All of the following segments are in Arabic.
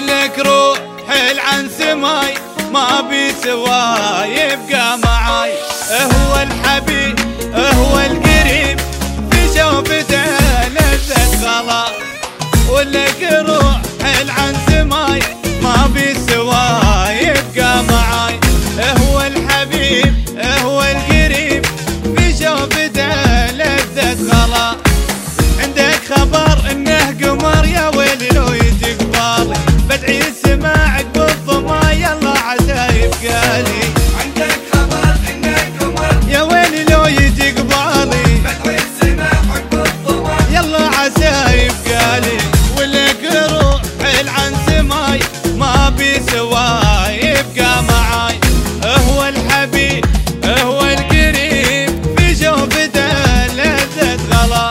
لك روح العن سماي ما بي سواي يبقى معاي. هو الحبيب هو القلب. الثوايب قام معاي. هو الحبيب هو القريب. في لذة غلا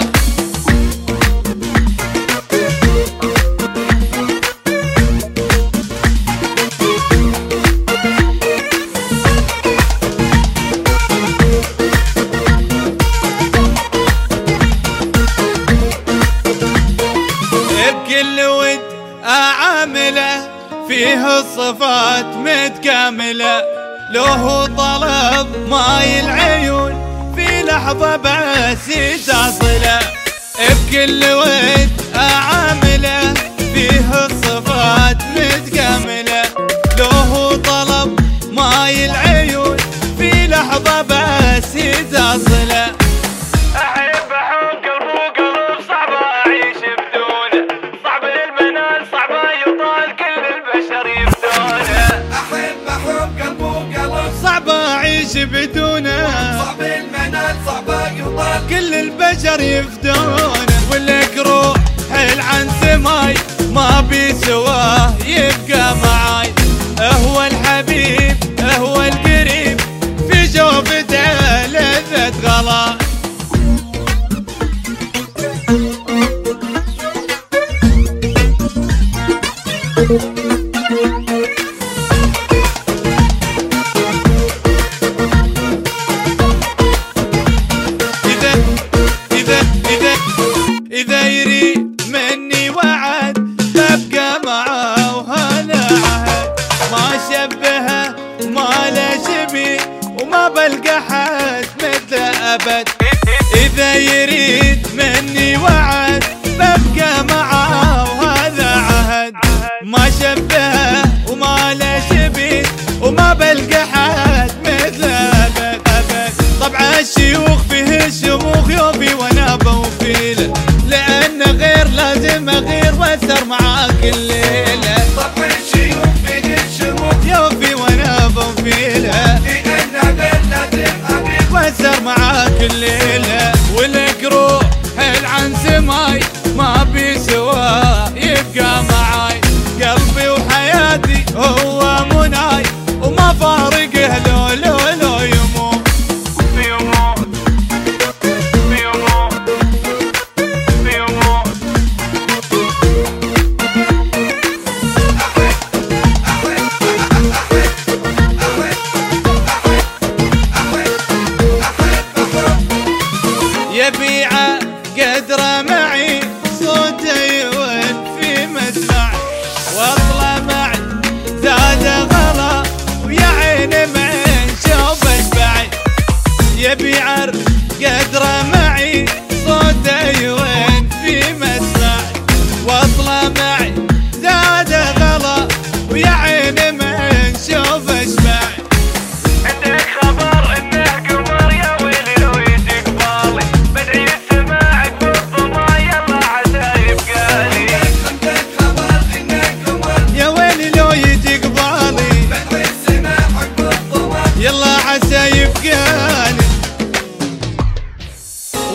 بكل ود أعامله. فيه الصفات متكاملة له طلب ماي العيون في لحظة بس تصله بكل ود أعامله فيه الصفات متكاملة له طلب ماي العيون في لحظة بس تصله البشر يفدونه ولك روح حيل عن سماي ما بيسواه يبقى معاي. هو الحبيب هو القريب في جوفته لذة غلا. بلقى حد مثل أبد. إذا يريد مني وعد ببقى معاه وهذا عهد. ما شبهه وما له شبيه وما بلقى حد مثل أبد. ابد طبع الشيوخ فيه الشموخ يوفي وأنا بوفيله لأنه غير لازم أغير واسر معاك الليلة. يبيع قدره معي صوته يود في مسمع. واطلع معي زاد غلا ويا عيني من شوف بعد يبيع قدره معي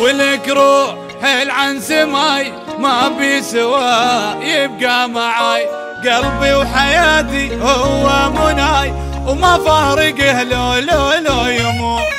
ولك روح حيل عن سماي ما بيسوى يبقى معاي. قلبي وحياتي هو مناي وما فارقه لو لو لو يموت.